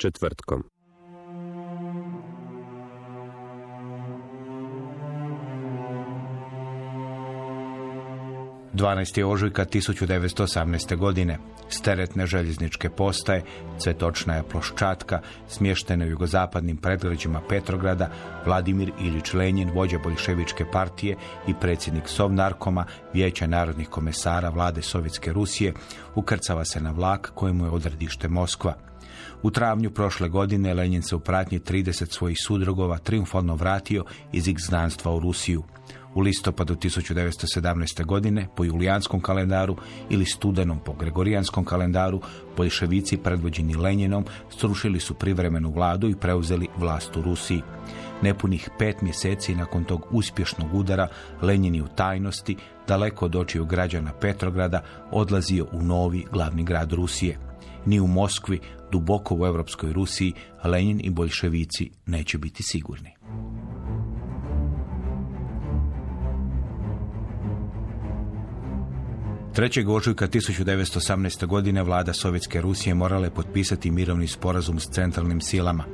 Četvrtkom. 12. ožujka 1918. godine. S teretne željezničke postaje, cvetočna je ploščatka, smještena u jugozapadnim predgrađima Petrograda, Vladimir Ilić Lenjin, vođa boljševičke partije i predsjednik Sovnarkoma, vijeća narodnih komesara vlade Sovjetske Rusije, ukrcava se na vlak kojemu je odredište Moskva. U travnju prošle godine Lenjin se u pratnji 30 svojih sudrugova triumfalno vratio iz izgnanstva u Rusiju. U listopadu 1917. godine po julijanskom kalendaru ili studenom po gregorijanskom kalendaru boljševici predvođeni Lenjinom srušili su privremenu vladu i preuzeli vlast u Rusiji. Nepunih pet mjeseci nakon tog uspješnog udara Lenjin je u tajnosti, daleko od očiju građana Petrograda, odlazio u novi glavni grad Rusije. Ni u Moskvi, duboko u europskoj Rusiji, Lenin i boljševici neće biti sigurni. 3. ožujka 1918. godine vlada Sovjetske Rusije morala je potpisati mirovni sporazum s centralnim silama.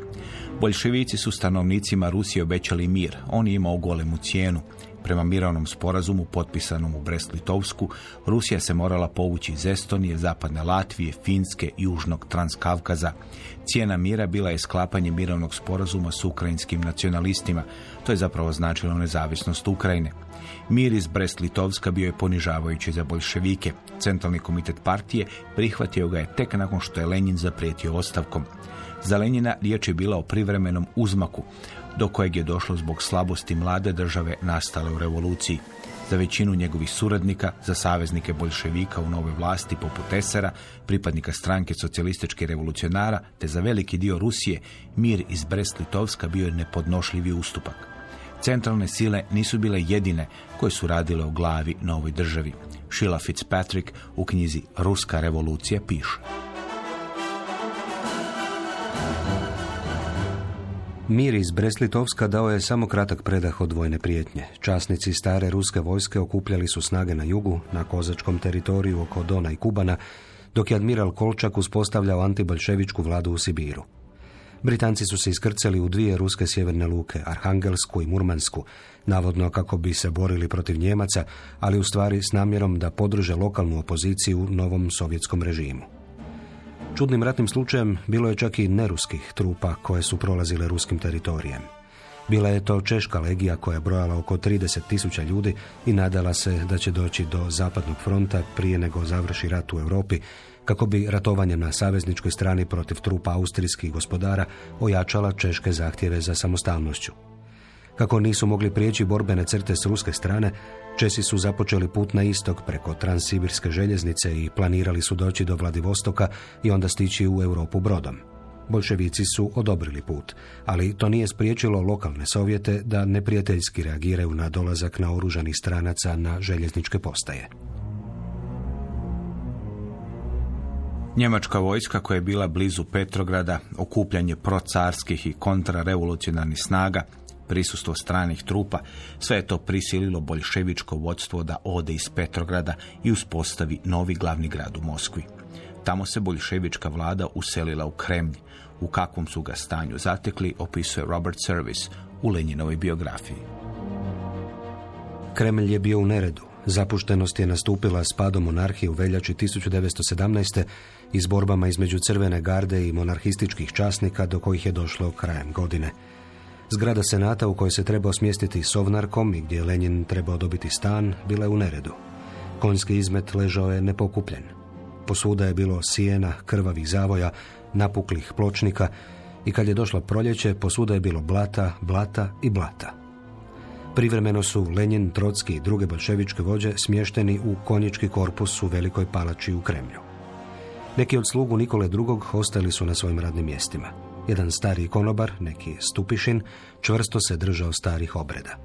Boljševici su stanovnicima Rusije obećali mir. On je imao golemu cijenu. Prema mirovnom sporazumu potpisanom u Brest-Litovsku, Rusija se morala povući iz Estonije, zapadne Latvije, Finske, južnog Transkavkaza. Cijena mira bila je sklapanje mirovnog sporazuma s ukrajinskim nacionalistima. To je zapravo značilo nezavisnost Ukrajine. Mir iz Brest-Litovska bio je ponižavajući za bolševike. Centralni komitet partije prihvatio ga je tek nakon što je Lenin zaprijetio ostavkom. Za Lenjina riječ je bila o privremenom uzmaku, do kojeg je došlo zbog slabosti mlade države nastale u revoluciji. Za većinu njegovih suradnika, za saveznike bolševika u nove vlasti poput Esera, pripadnika stranke socijalističkih revolucionara, te za veliki dio Rusije, mir iz Brest-Litovska bio je nepodnošljivi ustupak. Centralne sile nisu bile jedine koje su radile o glavi na ovoj državi. Sheila Fitzpatrick u knjizi Ruska revolucija piše. Mir iz Breslitovska dao je samo kratak predah od vojne prijetnje. Časnici stare ruske vojske okupljali su snage na jugu, na kozačkom teritoriju oko Dona i Kubana, dok je admiral Kolčak uspostavljao antibolševičku vladu u Sibiru. Britanci su se iskrcali u dvije ruske sjeverne luke, Arhangelsku i Murmansku, navodno kako bi se borili protiv Njemaca, ali u stvari s namjerom da podrže lokalnu opoziciju novom sovjetskom režimu. Čudnim ratnim slučajem bilo je čak i neruskih trupa koje su prolazile ruskim teritorijem. Bila je to Češka legija koja je brojala oko 30 tisuća ljudi i nadala se da će doći do zapadnog fronta prije nego završi rat u Europi, kako bi ratovanjem na savezničkoj strani protiv trupa austrijskih gospodara ojačala češke zahtjeve za samostalnošću. Kako nisu mogli prijeći borbene crte s ruske strane, Česi su započeli put na istok preko transsibirske željeznice i planirali su doći do Vladivostoka i onda stići u Europu brodom. Bolševici su odobrili put, ali to nije spriječilo lokalne sovjete da neprijateljski reagiraju na dolazak na oružanih stranaca na željezničke postaje. Njemačka vojska koja je bila blizu Petrograda, okupljanje procarskih i kontrarevolucionarnih snaga, prisustvo stranih trupa, sve je to prisililo boljševičko vodstvo da ode iz Petrograda i uspostavi novi glavni grad u Moskvi. Tamo se boljševička vlada uselila u Kremlj. U kakvom su ga stanju zatekli, opisuje Robert Service u Lenjinovoj biografiji. Kremlj je bio u neredu. Zapuštenost je nastupila s padom monarhije u veljači 1917. i s borbama između crvene garde i monarhističkih časnika do kojih je došlo krajem godine. Zgrada senata u kojoj se trebao smjestiti Sovnarkom i gdje je Lenin trebao dobiti stan, bila je u neredu. Konjski izmet ležao je nepokupljen. Posuda je bilo sijena, krvavih zavoja, napuklih pločnika i kad je došla proljeće, posuda je bilo blata, blata i blata. Privremeno su Lenin, Trotski i druge bolševičke vođe smješteni u konjički korpus u Velikoj palači u Kremlju. Neki od slugu Nikole II. ostali su na svojim radnim mjestima. Jedan stari konobar, neki Stupišin, čvrsto se držao starih obreda.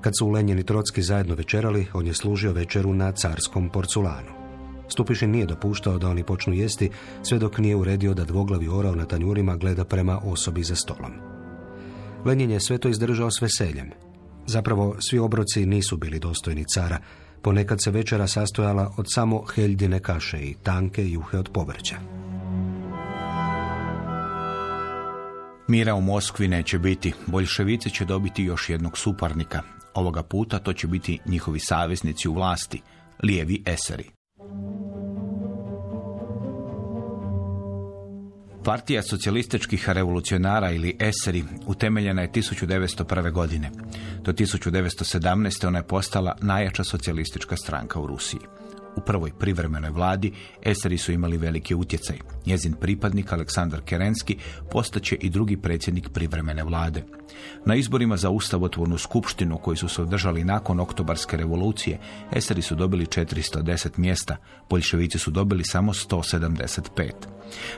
Kad su Lenin i Trotski zajedno večerali, on je služio večeru na carskom porculanu. Stupišin nije dopuštao da oni počnu jesti, sve dok nije uredio da dvoglavi orao na tanjurima gleda prema osobi za stolom. Lenin je sve to izdržao s veseljem. Zapravo, svi obroci nisu bili dostojni cara. Ponekad se večera sastojala od samo heljdine kaše i tanke juhe od povrća. Mira u Moskvi neće biti. Boljševici će dobiti još jednog suparnika. Ovoga puta to će biti njihovi saveznici u vlasti, lijevi eseri. Partija socijalističkih revolucionara ili eseri utemeljena je 1901. godine. Do 1917. ona je postala najjača socijalistička stranka u Rusiji. U prvoj privremenoj vladi eseri su imali veliki utjecaj. Njezin pripadnik Aleksandar Kerenski postaće i drugi predsjednik privremene vlade. Na izborima za ustavotvornu skupštinu koji su se održali nakon oktobarske revolucije, eseri su dobili 410 mjesta, boljševici su dobili samo 175.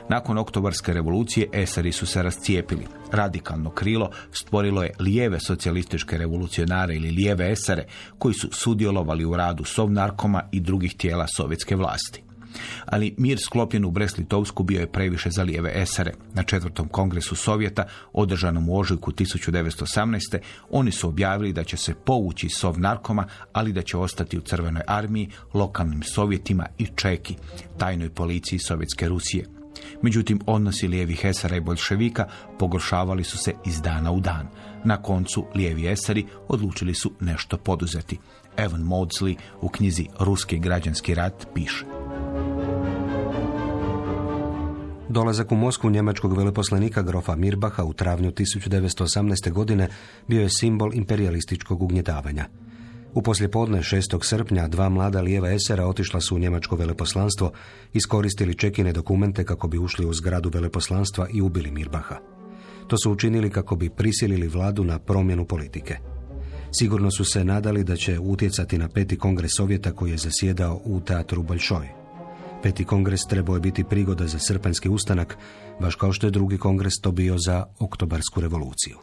Nakon oktobarske revolucije eseri su se rascijepili. Radikalno krilo stvorilo je lijeve socijalističke revolucionare ili lijeve esere koji su sudjelovali u radu Sovnarkoma i drugih tijela sovjetske vlasti. Ali mir sklopljen u Brest-Litovsku bio je previše za lijeve esere. Na četvrtom kongresu Sovjeta, održanom u ožujku 1918. oni su objavili da će se povući Sovnarkoma, ali da će ostati u Crvenoj armiji, lokalnim sovjetima i Čeki, tajnoj policiji Sovjetske Rusije. Međutim, odnosi lijevih esara i bolševika pogoršavali su se iz dana u dan. Na koncu lijevi esari odlučili su nešto poduzeti. Evan Maudsley u knjizi Ruski građanski rat piše. Dolazak u Moskvu njemačkog veleposlanika grofa Mirbaha u travnju 1918. godine bio je simbol imperialističkog ugnjetavanja. U poslijepodne 6. srpnja dva mlada lijeva esera otišla su u njemačko veleposlanstvo, iskoristili čekine dokumente kako bi ušli u zgradu veleposlanstva i ubili Mirbaha. To su učinili kako bi prisilili vladu na promjenu politike. Sigurno su se nadali da će utjecati na peti kongres Sovjeta koji je zasjedao u teatru Bolšoj. Peti kongres trebao je biti prigoda za srpanjski ustanak, baš kao što je drugi kongres to bio za oktobarsku revoluciju.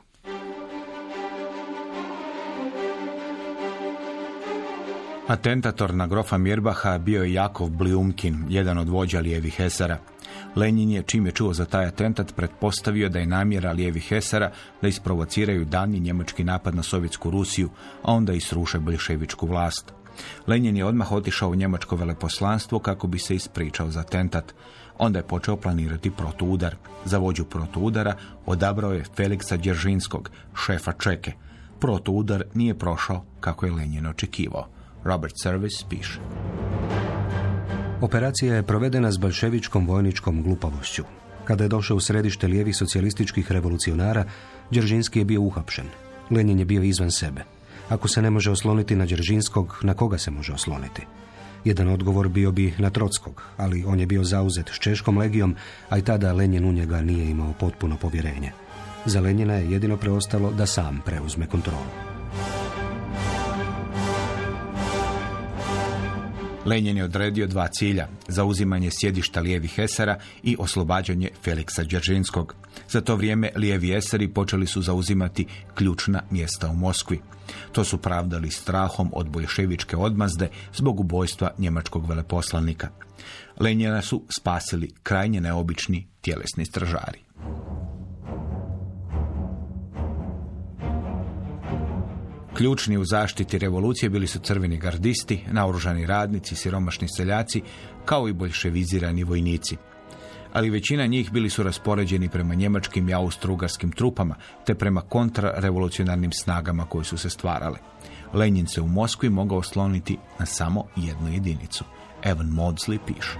Atentator na grofa Mirbaha bio je Jakov Bliumkin, jedan od vođa lijevih esara. Lenin je, čim je čuo za taj atentat, pretpostavio da je namjera lijevih esara da isprovociraju danji njemački napad na Sovjetsku Rusiju, a onda i sruše boljševičku vlast. Lenin je odmah otišao u njemačko veleposlanstvo kako bi se ispričao za atentat. Onda je počeo planirati protuudar. Za vođu protuudara odabrao je Feliksa Djeržinskog, šefa Čeke. Protuudar nije prošao kako je Lenin očekivao. Robert Service piše. Operacija je provedena s bolševičkom vojničkom glupavošću. Kada je došao u središte lijevih socijalističkih revolucionara, Đeržinski je bio uhapšen. Lenin je bio izvan sebe. Ako se ne može osloniti na Đeržinskog, na koga se može osloniti? Jedan odgovor bio bi na Trotskog, ali on je bio zauzet s Češkom legijom, a i tada Lenin u njega nije imao potpuno povjerenje. Za Lenjina je jedino preostalo da sam preuzme kontrolu. Lenin je odredio dva cilja, zauzimanje sjedišta lijevih esera i oslobađanje Feliksa Đeržinskog. Za to vrijeme lijevi eseri počeli su zauzimati ključna mjesta u Moskvi. To su pravdali strahom od boljševičke odmazde zbog ubojstva njemačkog veleposlanika. Lenjina su spasili krajnje neobični tjelesni stražari. Ključni u zaštiti revolucije bili su crveni gardisti, naoružani radnici, siromašni seljaci, kao i boljševizirani vojnici. Ali većina njih bili su raspoređeni prema njemačkim i austrougarskim trupama, te prema kontrarevolucionarnim snagama koji su se stvarale. Lenin se u Moskvi mogao osloniti na samo jednu jedinicu. Evan Maudsley piše.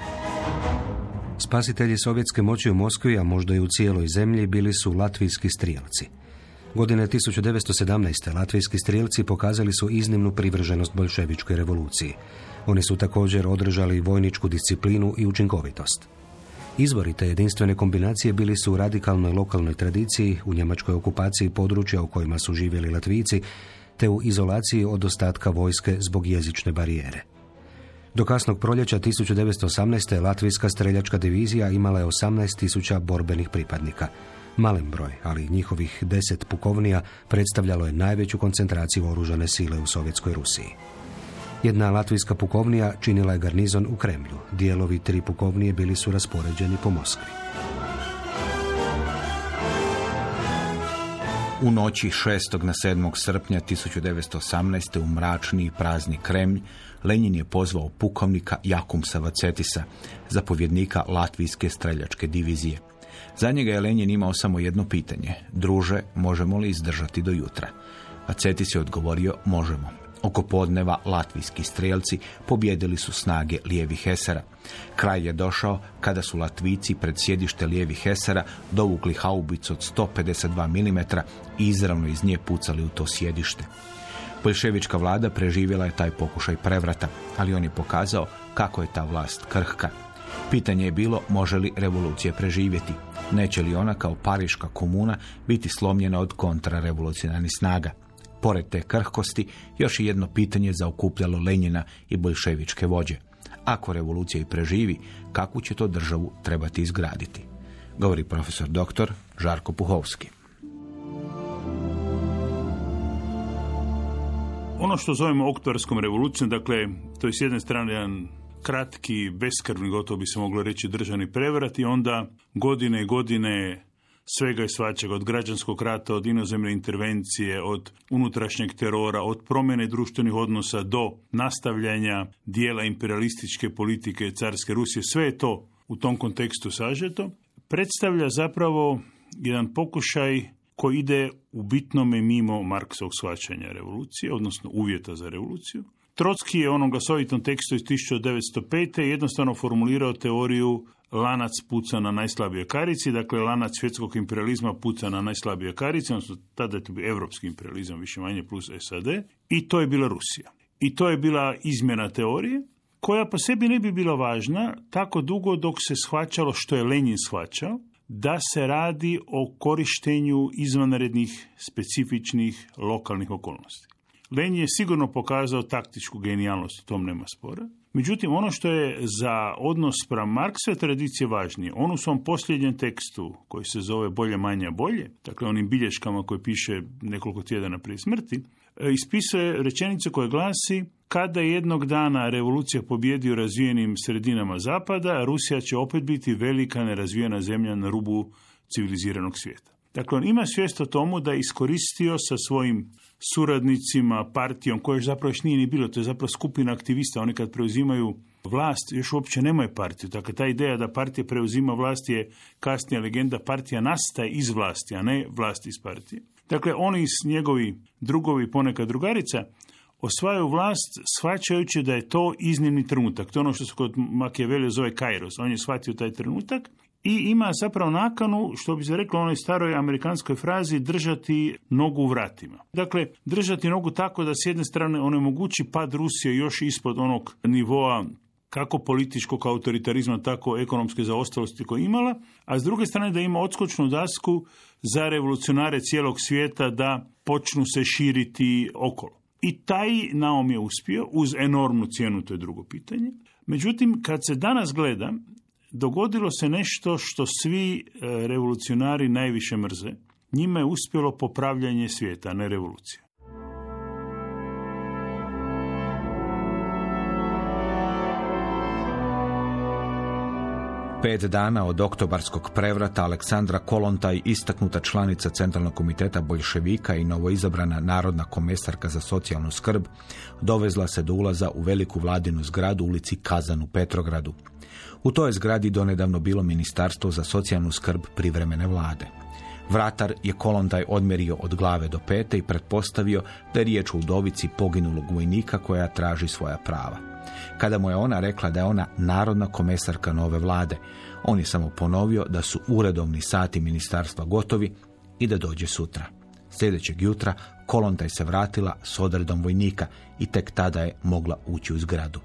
Spasitelji sovjetske moći u Moskvi, a možda i u cijeloj zemlji, bili su latvijski strijelci. Godine 1917. latvijski strijelci pokazali su iznimnu privrženost bolševičkoj revoluciji. Oni su također održali vojničku disciplinu i učinkovitost. Izvori te jedinstvene kombinacije bili su u radikalnoj lokalnoj tradiciji, u njemačkoj okupaciji područja u kojima su živjeli Latvici, te u izolaciji od ostatka vojske zbog jezične barijere. Do kasnog proljeća 1918. Latvijska streljačka divizija imala je 18.000 borbenih pripadnika. Malen broj, ali njihovih deset pukovnija predstavljalo je najveću koncentraciju oružane sile u Sovjetskoj Rusiji. Jedna latvijska pukovnija činila je garnizon u Kremlju. Dijelovi tri pukovnije bili su raspoređeni po Moskvi. U noći 6. na 7. srpnja 1918. u mračni i prazni Kremlj Lenin je pozvao pukovnika Jakum Savacetisa, zapovjednika Latvijske streljačke divizije. Za njega je Lenin imao samo jedno pitanje. Druže, možemo li izdržati do jutra? Vacetis je odgovorio, možemo. Oko podneva latvijski strijelci pobjedili su snage lijevih esera. Kraj je došao kada su Latvici pred sjedište lijevih esera dovukli haubicu od 152 mm i izravno iz nje pucali u to sjedište. Boljševička vlada preživjela je taj pokušaj prevrata, ali on je pokazao kako je ta vlast krhka. Pitanje je bilo može li revolucija preživjeti. Neće li ona kao pariška komuna biti slomljena od kontrarevolucionarnih snaga. Pored te krhkosti, još je jedno pitanje zaokupljalo Lenjina i bolševičke vođe. Ako revolucija i preživi, kakvu će to državu trebati izgraditi? Govori profesor doktor Žarko Puhovski. Ono što zovemo oktobarskom revolucijom, dakle, to je s jedne strane jedan kratki, beskrvni, gotovo bi se moglo reći, državni prevrat i onda godine i godine svega i svačega, od građanskog rata, od inozemne intervencije, od unutrašnjeg terora, od promjene društvenih odnosa do nastavljanja dijela imperialističke politike carske Rusije, sve je to u tom kontekstu sažeto, predstavlja zapravo jedan pokušaj koji ide u bitnome mimo Marksovog shvaćanja revolucije, odnosno uvjeta za revoluciju. Trotski je onom glasovitom tekstu iz 1905. jednostavno formulirao teoriju lanac puca na najslabije karici, dakle lanac svjetskog imperializma puca na najslabije karici, odnosno tada je to bio evropski imperializam, više manje plus SAD, i to je bila Rusija. I to je bila izmjena teorije, koja po sebi ne bi bila važna tako dugo dok se shvaćalo što je Lenin shvaćao, da se radi o korištenju izvanrednih, specifičnih, lokalnih okolnosti. Lenin je sigurno pokazao taktičku genijalnost, u tom nema spora. Međutim, ono što je za odnos spram Marksa tradicije važnije, on u svom posljednjem tekstu, koji se zove Bolje, manje, bolje, dakle onim bilješkama koje piše nekoliko tjedana prije smrti, e, ispisuje rečenicu koja glasi kada jednog dana revolucija pobjedi u razvijenim sredinama zapada, Rusija će opet biti velika nerazvijena zemlja na rubu civiliziranog svijeta. Dakle, on ima svijest o tomu da je iskoristio sa svojim suradnicima, partijom, koje zapravo još nije ni bilo, to je zapravo skupina aktivista, oni kad preuzimaju vlast, još uopće nemaju partiju. Dakle, ta ideja da partija preuzima vlast je kasnija legenda, partija nastaje iz vlasti, a ne vlast iz partije. Dakle, oni s njegovi drugovi, ponekad drugarica, osvajaju vlast shvaćajući da je to iznimni trenutak. To je ono što se kod Machiavellija zove kairos. On je shvatio taj trenutak i ima zapravo nakanu, što bi se reklo onoj staroj amerikanskoj frazi, držati nogu u vratima. Dakle, držati nogu tako da s jedne strane onemogući pad Rusije još ispod onog nivoa kako političkog autoritarizma, tako ekonomske zaostalosti koje imala, a s druge strane da ima odskočnu dasku za revolucionare cijelog svijeta da počnu se širiti okolo. I taj naum je uspio, uz enormnu cijenu, to je drugo pitanje. Međutim, kad se danas gleda, dogodilo se nešto što svi e, revolucionari najviše mrze. Njima je uspjelo popravljanje svijeta, ne revolucija. Pet dana od oktobarskog prevrata Aleksandra Kolontaj, istaknuta članica Centralnog komiteta Boljševika i novoizabrana narodna komesarka za socijalnu skrb, dovezla se do ulaza u veliku vladinu zgradu ulici Kazan u Petrogradu. U toj zgradi donedavno bilo ministarstvo za socijalnu skrb privremene vlade. Vratar je Kolontaj odmerio od glave do pete i pretpostavio da je riječ o udovici poginulog vojnika koja traži svoja prava. Kada mu je ona rekla da je ona narodna komesarka nove vlade, on je samo ponovio da su uredovni sati ministarstva gotovi i da dođe sutra. Sljedećeg jutra Kolontaj se vratila s odredom vojnika i tek tada je mogla ući u zgradu.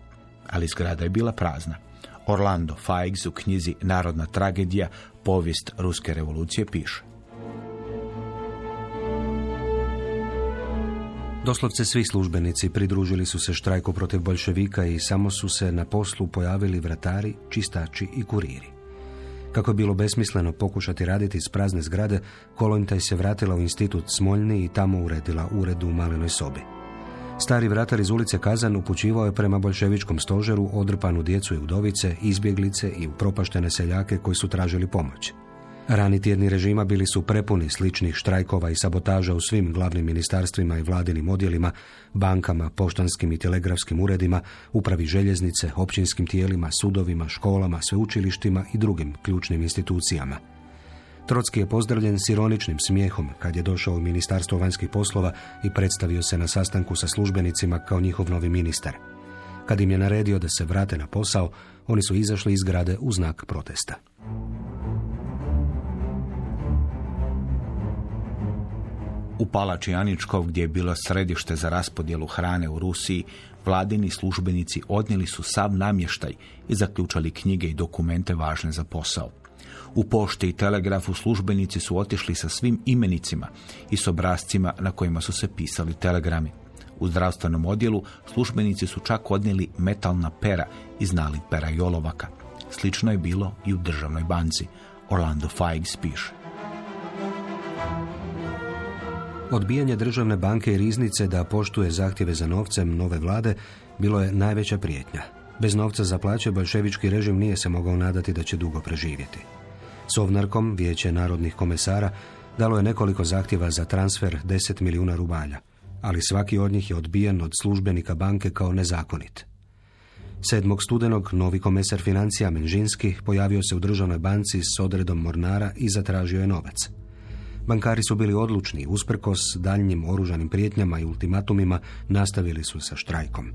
Ali zgrada je bila prazna. Orlando Fikes u knjizi Narodna tragedija, povijest Ruske revolucije piše. Doslovce svi službenici pridružili su se štrajku protiv bolševika i samo su se na poslu pojavili vratari, čistači i kuriri. Kako je bilo besmisleno pokušati raditi iz prazne zgrade, Kolontaj se vratila u institut Smoljni i tamo uredila ured u malenoj sobi. Stari vratar iz ulice Kazan upućivao je prema bolševičkom stožeru odrpanu djecu i udovice, izbjeglice i upropaštene seljake koji su tražili pomoć. Rani tjedni režima bili su prepuni sličnih štrajkova i sabotaža u svim glavnim ministarstvima i vladinim odjelima, bankama, poštanskim i telegrafskim uredima, upravi željeznice, općinskim tijelima, sudovima, školama, sveučilištima i drugim ključnim institucijama. Trotski je pozdravljen s ironičnim smijehom kad je došao u Ministarstvo vanjskih poslova i predstavio se na sastanku sa službenicima kao njihov novi ministar. Kad im je naredio da se vrate na posao, oni su izašli iz grade u znak protesta. U palači Aničkov, gdje je bilo središte za raspodjelu hrane u Rusiji, vladini službenici odnijeli su sav namještaj i zaključali knjige i dokumente važne za posao. U pošti i telegrafu službenici su otišli sa svim imenicima i s obrazcima na kojima su se pisali telegrami. U zdravstvenom odjelu službenici su čak odnijeli metalna pera iz pera i olovaka. Slično je bilo i u državnoj banci. Orlando Fikes piše. Odbijanje državne banke i riznice da poštuje zahtjeve za novcem nove vlade bilo je najveća prijetnja. Bez novca za plaće bolševički režim nije se mogao nadati da će dugo preživjeti. Sovnarkom, vijeće narodnih komesara, dalo je nekoliko zahtjeva za transfer 10 milijuna rubalja, ali svaki od njih je odbijen od službenika banke kao nezakonit. 7. studenog novi komesar financija Menžinski pojavio se u državnoj banci s odredom mornara i zatražio je novac. Bankari su bili odlučni, usprkos daljnjim oružanim prijetnjama i ultimatumima nastavili su sa štrajkom.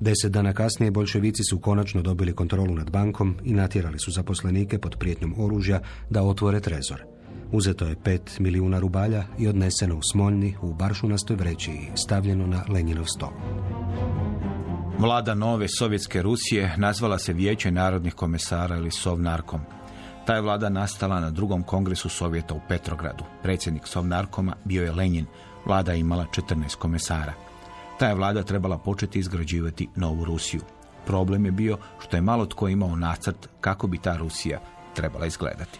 Deset dana kasnije bolševici su konačno dobili kontrolu nad bankom i natjerali su zaposlenike pod prijetnjom oružja da otvore trezor. Uzeto je pet milijuna rubalja i odneseno u Smoljni u baršunastoj vreći i stavljeno na Lenjinov stol. Vlada nove sovjetske Rusije nazvala se Vijeće narodnih komesara ili Sovnarkom. Ta je vlada nastala na drugom kongresu Sovjeta u Petrogradu. Predsjednik Sovnarkoma bio je Lenin. Vlada je imala 14 komesara. Ta je vlada trebala početi izgrađivati novu Rusiju. Problem je bio što je malo tko imao nacrt kako bi ta Rusija trebala izgledati.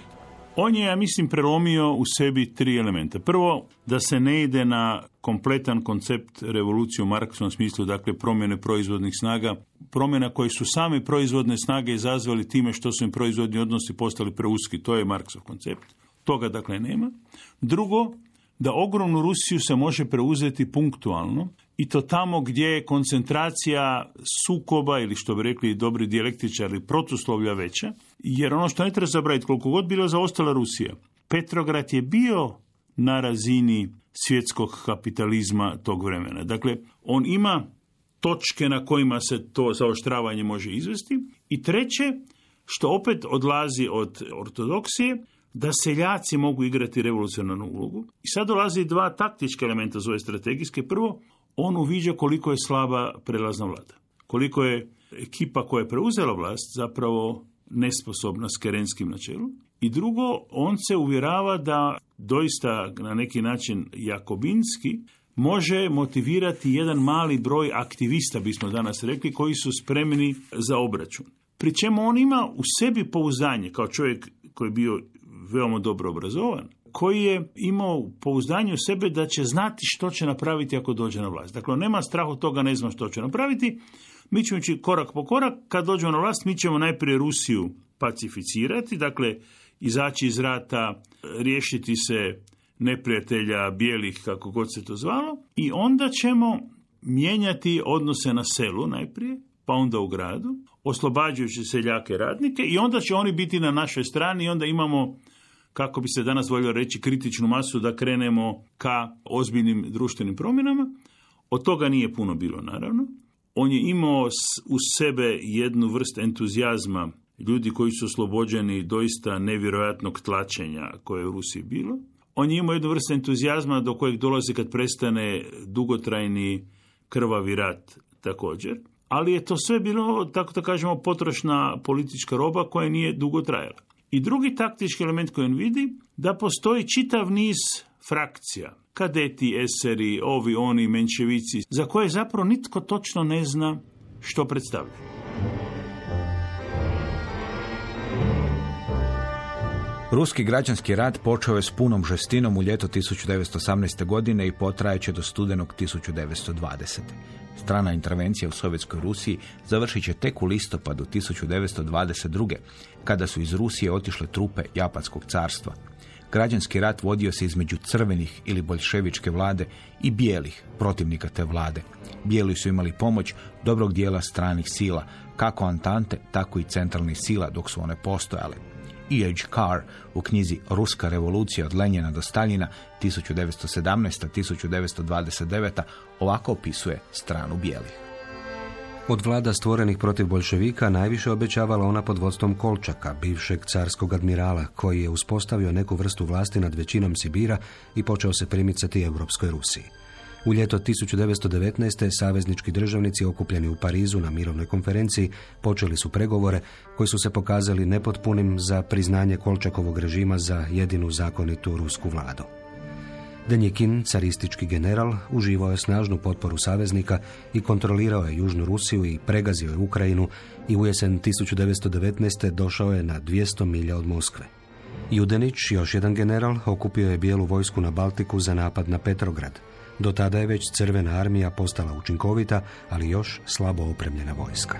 On je, ja mislim, prelomio u sebi tri elementa. Prvo, da se ne ide na kompletan koncept revolucije u marksnom smislu, dakle promjene proizvodnih snaga, promjena koje su same proizvodne snage izazvali time što su im proizvodni odnosi postali preuski. To je Marksov koncept. Toga dakle nema. Drugo, da ogromnu Rusiju se može preuzeti punktualno i to tamo gdje je koncentracija sukoba ili što bi rekli dobri dijalektičari protuslovlja veća, jer ono što ne treba zabraviti, koliko god bila zaostala Rusija, Petrograd je bio na razini svjetskog kapitalizma tog vremena. Dakle, on ima točke na kojima se to zaoštravanje može izvesti. I treće, što opet odlazi od ortodoksije, da seljaci mogu igrati revolucionarnu ulogu. I sad dolazi dva taktička elementa zove strategijske. Prvo, on uviđa koliko je slaba prelazna vlada. Koliko je ekipa koja je preuzela vlast zapravo nesposobna s kerenskim načelom. I drugo, on se uvjerava da doista na neki način jakobinski može motivirati jedan mali broj aktivista, bismo danas rekli, koji su spremni za obračun. Pri čemu on ima u sebi pouzdanje, kao čovjek koji je bio veoma dobro obrazovan, koji je imao pouzdanje u sebe da će znati što će napraviti ako dođe na vlast. Dakle, nema strah od toga, ne znam što će napraviti. Mi ćemo ići korak po korak. Kad dođemo na vlast, mi ćemo najprije Rusiju pacificirati, dakle, izaći iz rata, riješiti se neprijatelja bijelih, kako god se to zvalo, i onda ćemo mijenjati odnose na selu najprije, pa onda u gradu, oslobađajući seljake radnike i onda će oni biti na našoj strani i onda imamo kako bi se danas voljelo reći, kritičnu masu da krenemo ka ozbiljnim društvenim promjenama. Od toga nije puno bilo, naravno. On je imao u sebe jednu vrst entuzijazma ljudi koji su oslobođeni doista nevjerojatnog tlačenja koje je u Rusiji bilo. On je imao jednu vrstu entuzijazma do kojeg dolazi kad prestane dugotrajni krvavi rat također. Ali je to sve bilo, tako da kažemo, potrošna politička roba koja nije dugo trajala. I drugi taktički element koji on vidi, da postoji čitav niz frakcija, kadeti, eseri, ovi, oni, menševici, za koje zapravo nitko točno ne zna što predstavljaju. Ruski građanski rat počeo je s punom žestinom u ljeto 1918. godine i potrajeće do studenog 1920. Strana intervencija u Sovjetskoj Rusiji završit će tek u listopadu 1922. kada su iz Rusije otišle trupe Japanskog carstva. Građanski rat vodio se između crvenih ili boljševičke vlade i bijelih protivnika te vlade. Bijeli su imali pomoć dobrog dijela stranih sila, kako Antante, tako i centralnih sila dok su one postojale. E.H. Carr u knjizi Ruska revolucija od Lenjena do Staljina 1917-1929 ovako opisuje stranu bijelih. Od vlada stvorenih protiv bolševika najviše obećavala ona pod vodstvom Kolčaka, bivšeg carskog admirala, koji je uspostavio neku vrstu vlasti nad većinom Sibira i počeo se primicati Europskoj Rusiji. U ljeto 1919. saveznički državnici okupljeni u Parizu na mirovnoj konferenciji počeli su pregovore koji su se pokazali nepotpunim za priznanje Kolčakovog režima za jedinu zakonitu rusku vladu. Denjekin, caristički general, uživao je snažnu potporu saveznika i kontrolirao je Južnu Rusiju i pregazio je Ukrajinu i u jesen 1919. došao je na 200 milja od Moskve. Judenić, još jedan general, okupio je bijelu vojsku na Baltiku za napad na Petrograd. Do tada je već crvena armija postala učinkovita, ali još slabo opremljena vojska.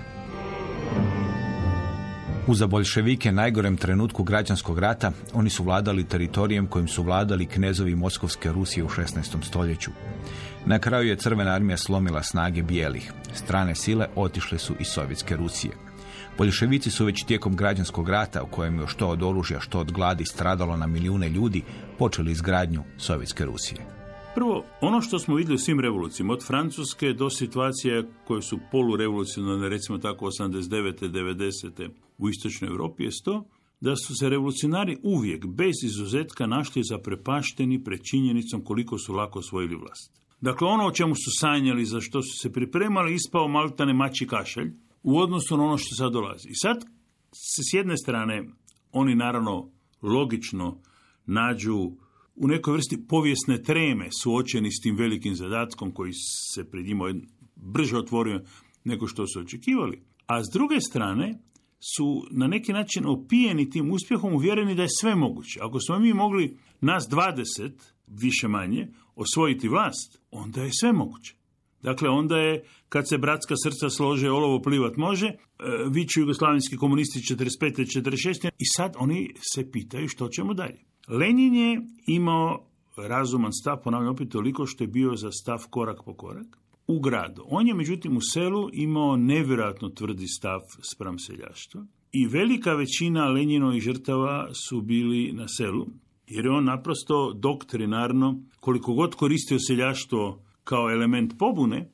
U za bolševike najgorem trenutku građanskog rata oni su vladali teritorijem kojim su vladali knezovi Moskovske Rusije u 16. stoljeću. Na kraju je crvena armija slomila snage bijelih. Strane sile otišle su iz Sovjetske Rusije. Boljševici su već tijekom građanskog rata, u kojem je što od oružja, što od gladi stradalo na milijune ljudi, počeli izgradnju Sovjetske Rusije. Prvo, ono što smo vidjeli u svim revolucijama, od Francuske do situacije koje su polurevolucionalne, recimo tako 89. 90. u istočnoj Europi, je to da su se revolucionari uvijek, bez izuzetka, našli zaprepašteni pred činjenicom koliko su lako osvojili vlast. Dakle, ono o čemu su sanjali, za što su se pripremali, ispao maltane mači kašalj u odnosu na ono što sad dolazi. I sad, s jedne strane, oni naravno logično nađu u nekoj vrsti povijesne treme suočeni s tim velikim zadatkom koji se pred njima brže otvorio nego što su očekivali. A s druge strane su na neki način opijeni tim uspjehom uvjereni da je sve moguće. Ako smo mi mogli nas 20, više manje, osvojiti vlast, onda je sve moguće. Dakle, onda je, kad se bratska srca slože, olovo plivat može, e, viću jugoslavenski komunisti 45. 46. i sad oni se pitaju što ćemo dalje. Lenin je imao razuman stav, ponavljam opet toliko što je bio za stav korak po korak u gradu. On je međutim u selu imao nevjerojatno tvrdi stav spram seljaštva i velika većina Leninovih žrtava su bili na selu, jer je on naprosto doktrinarno, koliko god koristio seljaštvo kao element pobune,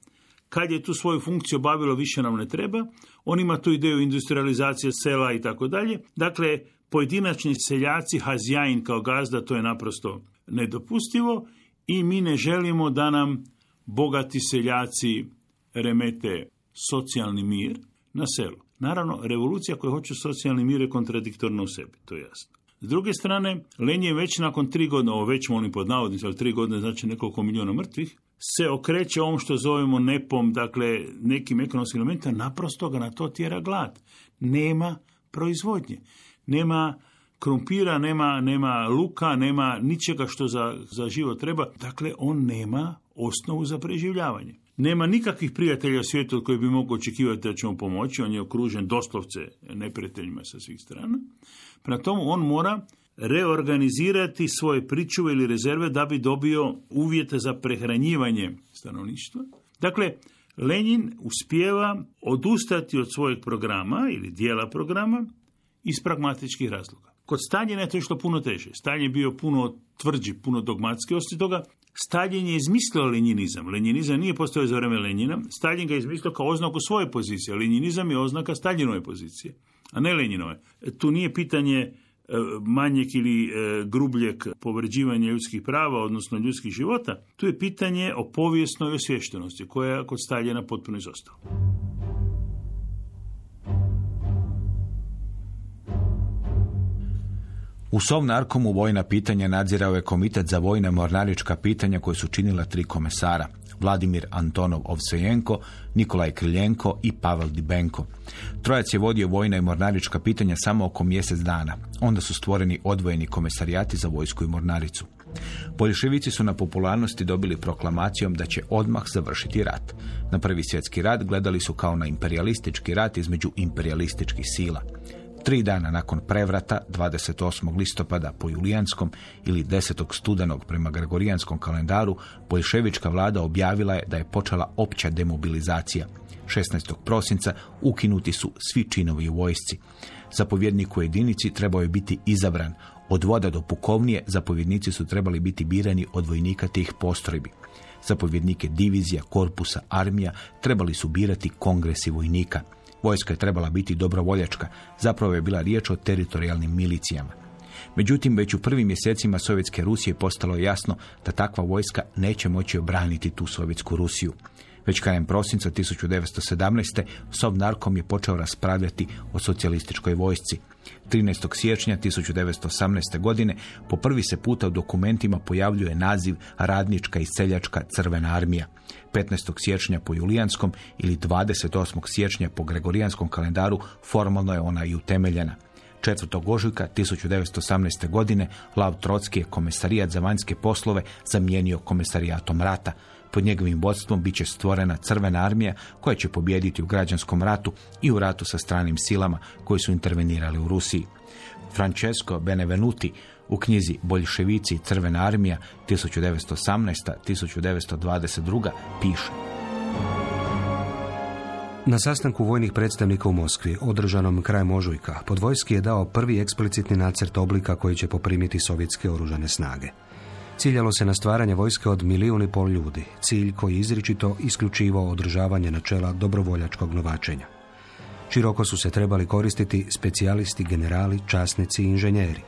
kad je tu svoju funkciju obavilo više nam ne treba, on ima tu ideju industrializacije sela i tako dalje. Dakle, pojedinačni seljaci, Hazjajin kao gazda, to je naprosto nedopustivo i mi ne želimo da nam bogati seljaci remete socijalni mir na selu. Naravno, revolucija koja hoće socijalni mir je kontradiktorna u sebi, to je jasno. S druge strane, Len je već nakon tri godine, ovo već molim pod navodnicima, ali tri godine znači nekoliko milijuna mrtvih, se okreće ovom što zovemo nepom, dakle nekim ekonomskim elementima, naprosto ga na to tjera glad. Nema proizvodnje nema krumpira, nema, nema luka, nema ničega što za, za život treba. Dakle, on nema osnovu za preživljavanje. Nema nikakvih prijatelja u svijetu koji bi mogu očekivati da će mu pomoći. On je okružen doslovce neprijateljima sa svih strana. Prema tomu on mora reorganizirati svoje pričuve ili rezerve da bi dobio uvjete za prehranjivanje stanovništva. Dakle, Lenin uspijeva odustati od svojeg programa ili dijela programa iz pragmatičkih razloga. Kod Staljina je to išlo puno teže. Stalin je bio puno tvrđi, puno dogmatski. Osim toga, Stalin je izmislio lenjinizam. Lenjinizam nije postojao za vreme Lenjina. Stalin ga je izmislio kao oznaku svoje pozicije. Lenjinizam je oznaka Staljinove pozicije, a ne Lenjinove. Tu nije pitanje manjeg ili e, grubljeg povređivanja ljudskih prava, odnosno ljudskih života, tu je pitanje o povijesnoj osviještenosti koja je kod Staljena potpuno izostala. U Sovnarkomu vojna pitanja nadzirao je komitet za vojna mornarička pitanja koje su činila tri komesara. Vladimir Antonov Ovsejenko, Nikolaj Kriljenko i Pavel Dibenko. Trojac je vodio vojna i mornarička pitanja samo oko mjesec dana. Onda su stvoreni odvojeni komesarijati za vojsku i mornaricu. Boljševici su na popularnosti dobili proklamacijom da će odmah završiti rat. Na prvi svjetski rat gledali su kao na imperialistički rat između imperialističkih sila. Tri dana nakon prevrata, 28. listopada po Julijanskom ili 10. studenog prema Gregorijanskom kalendaru, Boljševička vlada objavila je da je počela opća demobilizacija. 16. prosinca ukinuti su svi činovi u vojsci. Zapovjednik u jedinici trebao je biti izabran. Od voda do pukovnije zapovjednici su trebali biti birani od vojnika tih postrojbi. Zapovjednike divizija, korpusa, armija trebali su birati kongresi vojnika. Vojska je trebala biti dobrovoljačka, zapravo je bila riječ o teritorijalnim milicijama. Međutim, već u prvim mjesecima Sovjetske Rusije postalo je jasno da takva vojska neće moći obraniti tu Sovjetsku Rusiju. Već krajem prosinca 1917. Sovnarkom je počeo raspravljati o socijalističkoj vojsci. 13. siječnja 1918. godine po prvi se puta u dokumentima pojavljuje naziv Radnička i seljačka crvena armija. 15. siječnja po julijanskom ili 28. siječnja po gregorijanskom kalendaru formalno je ona i utemeljena. 4. ožujka 1918. godine Lav Trotski je komesarijat za vanjske poslove zamijenio komesarijatom rata. Pod njegovim vodstvom bit će stvorena crvena armija koja će pobijediti u građanskom ratu i u ratu sa stranim silama koji su intervenirali u Rusiji. Francesco Benevenuti u knjizi Boljševici i crvena armija 1918-1922 piše. Na sastanku vojnih predstavnika u Moskvi, održanom krajem ožujka, Podvojski je dao prvi eksplicitni nacrt oblika koji će poprimiti sovjetske oružane snage. Ciljalo se na stvaranje vojske od milijun i pol ljudi, cilj koji izričito isključivao održavanje načela dobrovoljačkog novačenja. Široko su se trebali koristiti specijalisti, generali, časnici i inženjeri.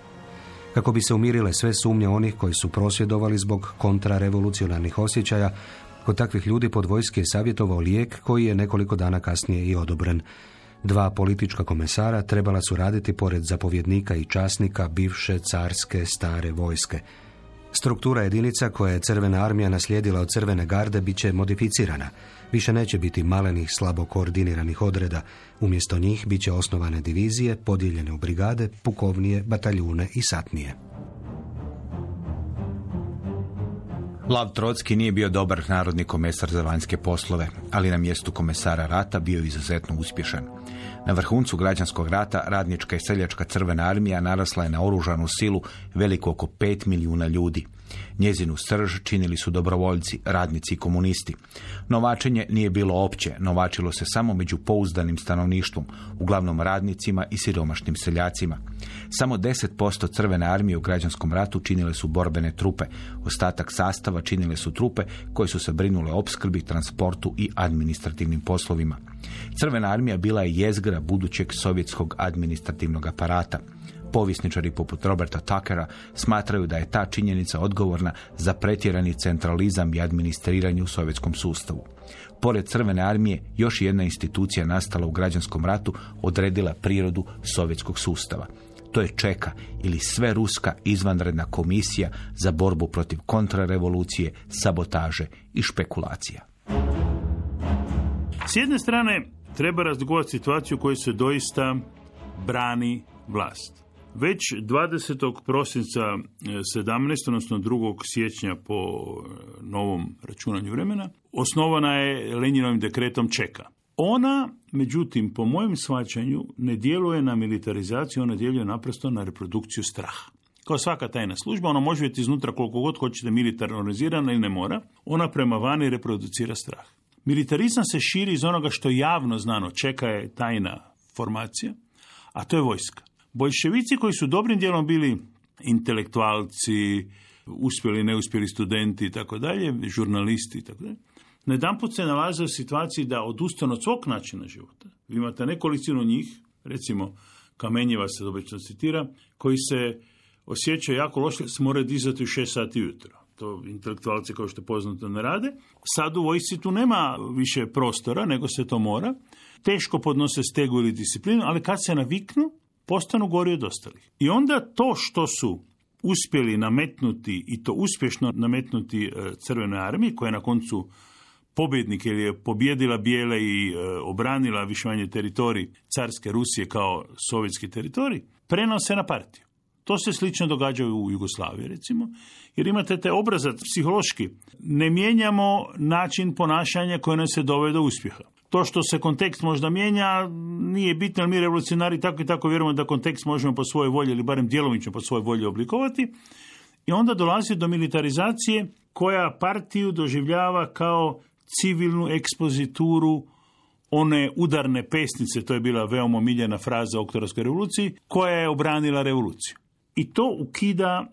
Kako bi se umirile sve sumnje onih koji su prosvjedovali zbog kontrarevolucionarnih osjećaja, kod takvih ljudi pod vojske je savjetovao lijek koji je nekoliko dana kasnije i odobren. Dva politička komesara trebala su raditi pored zapovjednika i časnika bivše carske stare vojske. Struktura jedinica koje je Crvena armija naslijedila od Crvene garde bit će modificirana. Više neće biti malenih, slabo koordiniranih odreda. Umjesto njih bit će osnovane divizije, podijeljene u brigade, pukovnije, bataljune i satnije. Lav Trotski nije bio dobar narodni komesar za vanjske poslove, ali na mjestu komesara rata bio izuzetno uspješan. Na vrhuncu građanskog rata radnička i seljačka crvena armija narasla je na oružanu silu veliku oko 5 milijuna ljudi. Njezinu srž činili su dobrovoljci, radnici i komunisti. Novačenje nije bilo opće, novačilo se samo među pouzdanim stanovništvom, uglavnom radnicima i siromašnim seljacima. Samo 10% crvene armije u građanskom ratu činile su borbene trupe, ostatak sastava činile su trupe koje su se brinule opskrbi, transportu i administrativnim poslovima. Crvena armija bila je jezgra budućeg sovjetskog administrativnog aparata. Povisničari poput Roberta Tuckera smatraju da je ta činjenica odgovorna za pretjerani centralizam i administriranje u sovjetskom sustavu. Pored Crvene armije, još jedna institucija nastala u građanskom ratu odredila prirodu sovjetskog sustava. To je Čeka ili sve ruska izvanredna komisija za borbu protiv kontrarevolucije, sabotaže i špekulacija. S jedne strane, treba razgovarati situaciju u kojoj se doista brani vlast. Već 20. prosinca 17. odnosno 2. siječnja po e, novom računanju vremena, osnovana je Leninovim dekretom Čeka. Ona, međutim, po mojem shvaćanju, ne djeluje na militarizaciju, ona djeluje naprosto na reprodukciju straha. Kao svaka tajna služba, ona može biti iznutra koliko god hoćete militarno organizirana ili ne mora, ona prema vani reproducira strah. Militarizam se širi iz onoga što javno znano, čeka je tajna formacija, a to je vojska. Bolševici koji su dobrim dijelom bili intelektualci, uspjeli, neuspjeli studenti i tako dalje, žurnalisti i tako dalje, Najedanput se nalaze u situaciji da odustanu od svog načina života. Vi imate nekolicinu njih, recimo Kamenjeva se obično citira, koji se osjećaju jako loše, se moraju dizati u 6 sati ujutro. To intelektualci kao što poznato ne rade. Sad u vojsci tu nema više prostora, nego se to mora. Teško podnose stegu ili disciplinu, ali kad se naviknu, postanu gori od ostalih. I onda to što su uspjeli nametnuti i to uspješno nametnuti e, crvenoj armiji, koja je na koncu pobjednik jer je pobjedila bijele i e, obranila više teritorij carske Rusije kao sovjetski teritorij, prenose na partiju. To se slično događa u Jugoslaviji, recimo, jer imate te obrazac psihološki. Ne mijenjamo način ponašanja koji nam se dovede do uspjeha. To što se kontekst možda mijenja nije bitno, ali mi revolucionari tako i tako vjerujemo da kontekst možemo po svojoj volji ili barem djelomično po svojoj volji oblikovati. I onda dolazi do militarizacije koja partiju doživljava kao civilnu ekspozituru one udarne pesnice, to je bila veoma miljena fraza u oktobarskoj revoluciji, koja je obranila revoluciju. I to ukida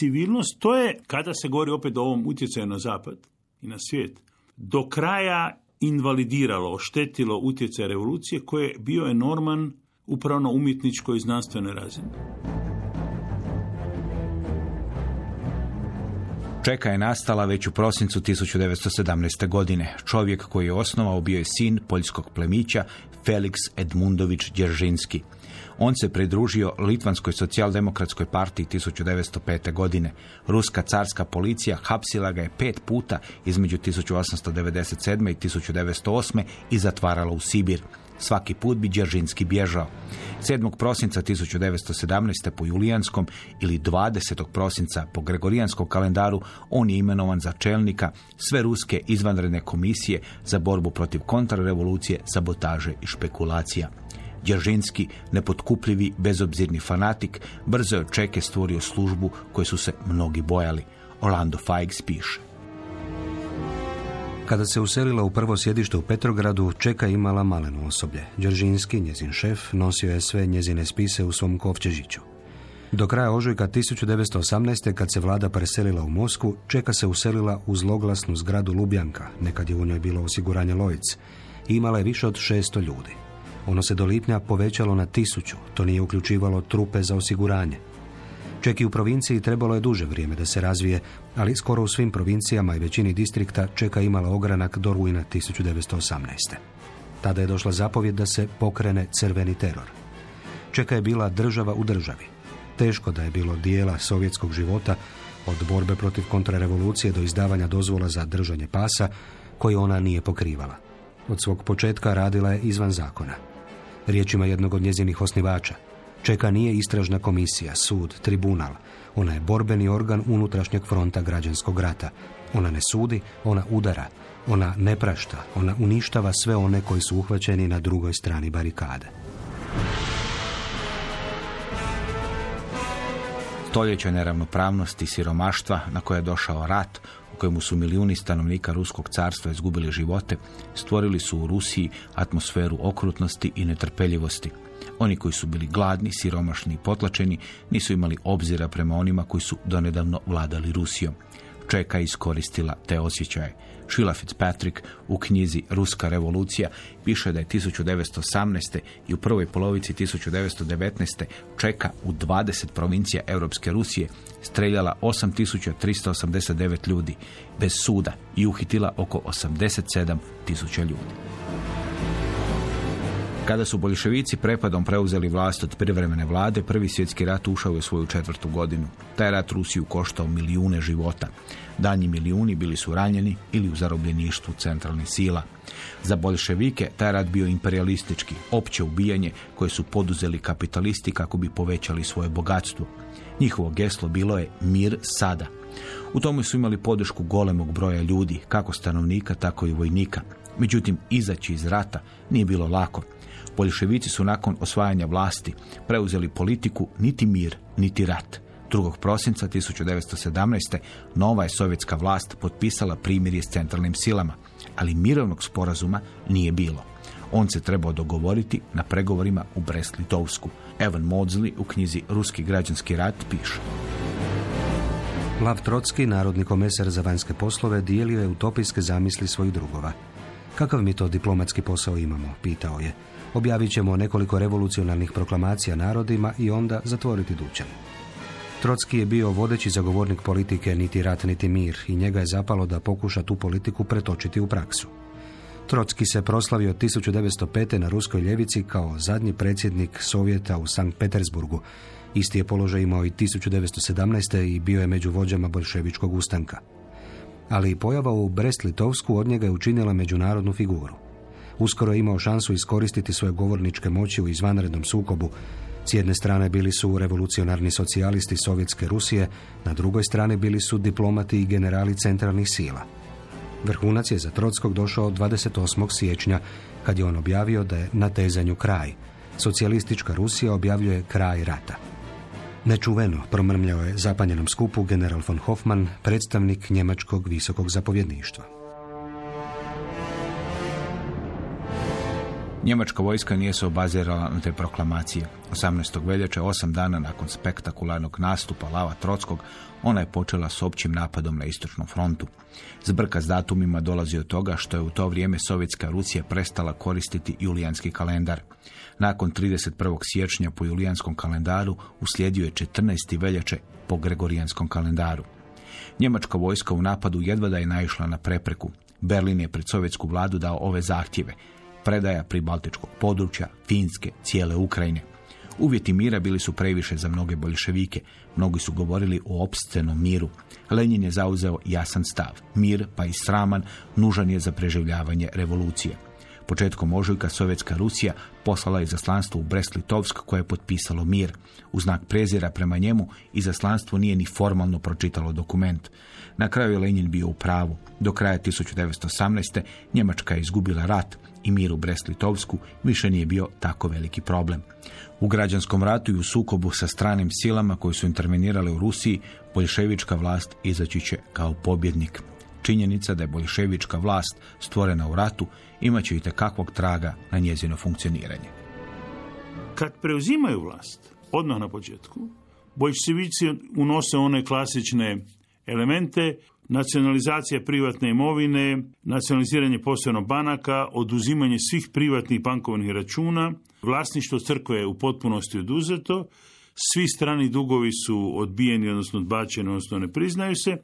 civilnost, to je, kada se govori opet o ovom utjecaju na zapad i na svijet, do kraja invalidiralo, oštetilo utjecaj revolucije koji je bio enorman upravo na umjetničkoj i znanstvenoj razini. Čeka je nastala već u prosincu 1917. godine. Čovjek koji je osnovao bio je sin poljskog plemića Felix Edmundović Djeržinski. On se pridružio Litvanskoj socijaldemokratskoj partiji 1905. godine. Ruska carska policija hapsila ga je pet puta između 1897. i 1908. i zatvarala u Sibir. Svaki put bi Đeržinski bježao. 7. prosinca 1917. po julijanskom ili 20. prosinca po gregorijanskom kalendaru on je imenovan za čelnika sve ruske izvanredne komisije za borbu protiv kontrarevolucije, sabotaže i špekulacija. Đeržinski, nepotkupljivi, bezobzirni fanatik, brzo je od čeke stvorio službu koje su se mnogi bojali. Orlando Fikes piše. Kada se uselila u prvo sjedište u Petrogradu, Čeka imala maleno osoblje. Đeržinski, njezin šef, nosio je sve njezine spise u svom kovčežiću. Do kraja ožujka 1918. kad se vlada preselila u Mosku, Čeka se uselila u zloglasnu zgradu Lubjanka, nekad je u njoj bilo osiguranje Lojic. Imala je više od 600 ljudi. Ono se do lipnja povećalo na tisuću, to nije uključivalo trupe za osiguranje. Čeki u provinciji trebalo je duže vrijeme da se razvije, ali skoro u svim provincijama i većini distrikta Čeka imala ogranak do rujna 1918. Tada je došla zapovjed da se pokrene crveni teror. Čeka je bila država u državi. Teško da je bilo dijela sovjetskog života od borbe protiv kontrarevolucije do izdavanja dozvola za držanje pasa koji ona nije pokrivala. Od svog početka radila je izvan zakona. Riječima jednog od njezinih osnivača, Čeka nije istražna komisija, sud, tribunal. Ona je borbeni organ unutrašnjeg fronta građanskog rata. Ona ne sudi, ona udara. Ona ne prašta, ona uništava sve one koji su uhvaćeni na drugoj strani barikade. Stoljeće neravnopravnosti siromaštva na koje je došao rat, u kojemu su milijuni stanovnika Ruskog carstva izgubili živote, stvorili su u Rusiji atmosferu okrutnosti i netrpeljivosti. Oni koji su bili gladni, siromašni i potlačeni nisu imali obzira prema onima koji su donedavno vladali Rusijom. Čeka iskoristila te osjećaje. Sheila Fitzpatrick u knjizi Ruska revolucija piše da je 1918. i u prvoj polovici 1919. Čeka u 20 provincija Europske Rusije streljala 8389 ljudi bez suda i uhitila oko 87.000 ljudi. Kada su bolševici prepadom preuzeli vlast od privremene vlade, prvi svjetski rat ušao je u svoju četvrtu godinu. Taj rat Rusiju koštao milijune života. Danji milijuni bili su ranjeni ili u zarobljeništvu centralnih sila. Za bolševike taj rat bio imperialistički, opće ubijanje koje su poduzeli kapitalisti kako bi povećali svoje bogatstvo. Njihovo geslo bilo je mir sada. U tome su imali podršku golemog broja ljudi, kako stanovnika, tako i vojnika. Međutim, izaći iz rata nije bilo lako. Boljševici su nakon osvajanja vlasti preuzeli politiku niti mir, niti rat. 2. prosinca 1917. nova je sovjetska vlast potpisala primirje s centralnim silama, ali mirovnog sporazuma nije bilo. On se trebao dogovoriti na pregovorima u Brest-Litovsku. Evan Maudsley u knjizi Ruski građanski rat piše. Lav Trotski, narodni komesar za vanjske poslove, dijelio je utopijske zamisli svojih drugova. Kakav mi to diplomatski posao imamo, pitao je. Objavit ćemo nekoliko revolucionarnih proklamacija narodima i onda zatvoriti dućan. Trotski je bio vodeći zagovornik politike niti rat niti mir i njega je zapalo da pokuša tu politiku pretočiti u praksu. Trotski se proslavio 1905. na ruskoj ljevici kao zadnji predsjednik Sovjeta u Sankt Petersburgu. Isti je položaj imao i 1917. i bio je među vođama bolševičkog ustanka. Ali pojava u Brest-Litovsku od njega je učinila međunarodnu figuru. Uskoro je imao šansu iskoristiti svoje govorničke moći u izvanrednom sukobu. S jedne strane bili su revolucionarni socijalisti Sovjetske Rusije, na drugoj strani bili su diplomati i generali centralnih sila. Vrhunac je za Trotskog došao 28. siječnja, kad je on objavio da je na tezanju kraj. Socijalistička Rusija objavljuje kraj rata. Nečuveno promrmljao je zapanjenom skupu general von Hoffmann, predstavnik njemačkog visokog zapovjedništva. Njemačka vojska nije se obazirala na te proklamacije. 18. veljače, osam dana nakon spektakularnog nastupa Lava Trockog, ona je počela s općim napadom na istočnom frontu. Zbrka s datumima dolazi od toga što je u to vrijeme Sovjetska Rusija prestala koristiti julijanski kalendar. Nakon 31. siječnja po julijanskom kalendaru uslijedio je 14. veljače po gregorijanskom kalendaru. Njemačka vojska u napadu jedva da je naišla na prepreku. Berlin je pred sovjetsku vladu dao ove zahtjeve. Predaja pribaltičkog područja, Finske, cijele Ukrajine. Uvjeti mira bili su previše za mnoge boljševike. Mnogi su govorili o opscenom miru. Lenin je zauzeo jasan stav. Mir, pa i sraman, nužan je za preživljavanje revolucije. Početkom ožujka Sovjetska Rusija poslala izaslanstvo u Brest-Litovsk koje je potpisalo mir. U znak prezira prema njemu izaslanstvo nije ni formalno pročitalo dokument. Na kraju je Lenin bio u pravu. Do kraja 1918. Njemačka je izgubila rat i mir u Brest-Litovsku više nije bio tako veliki problem. U građanskom ratu i u sukobu sa stranim silama koji su intervenirale u Rusiji, boljševička vlast izaći će kao pobjednik. Činjenica da je boljševička vlast stvorena u ratu imat će i kakvog traga na njezino funkcioniranje. Kad preuzimaju vlast, odmah na početku, boljševici unose one klasične elemente, nacionalizacija privatne imovine, nacionaliziranje posebno banaka, oduzimanje svih privatnih bankovnih računa, vlasništvo crkve je u potpunosti oduzeto, svi strani dugovi su odbijeni, odnosno odbačeni, odnosno ne priznaju se